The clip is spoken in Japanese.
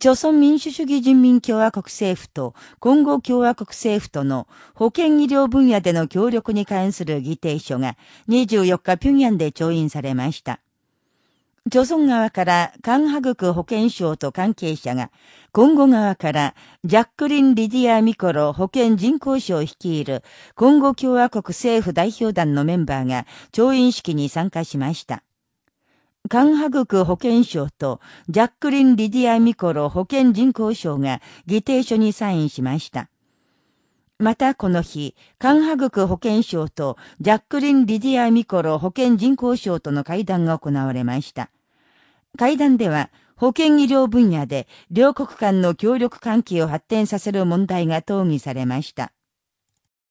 朝鮮民主主義人民共和国政府とコンゴ共和国政府との保健医療分野での協力に関する議定書が24日平壌で調印されました。朝鮮側からカンハグク保健省と関係者が、コンゴ側からジャックリン・リディア・ミコロ保健人口省を率いるコンゴ共和国政府代表団のメンバーが調印式に参加しました。カンハグク保健省とジャックリン・リディア・ミコロ保健人口省が議定書にサインしました。またこの日、カンハグク保健省とジャックリン・リディア・ミコロ保健人口省との会談が行われました。会談では、保健医療分野で両国間の協力関係を発展させる問題が討議されました。